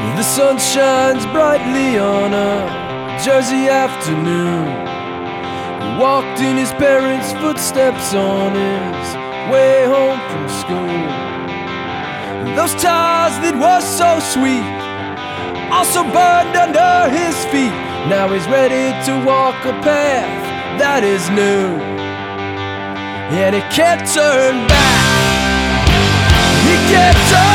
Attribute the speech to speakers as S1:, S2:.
S1: The sun shines brightly on a Jersey afternoon. He walked in his parents' footsteps on his way home from school. Those ties that were so sweet also burned under his feet. Now he's ready to walk a path that is new. And he can't turn back. He can't turn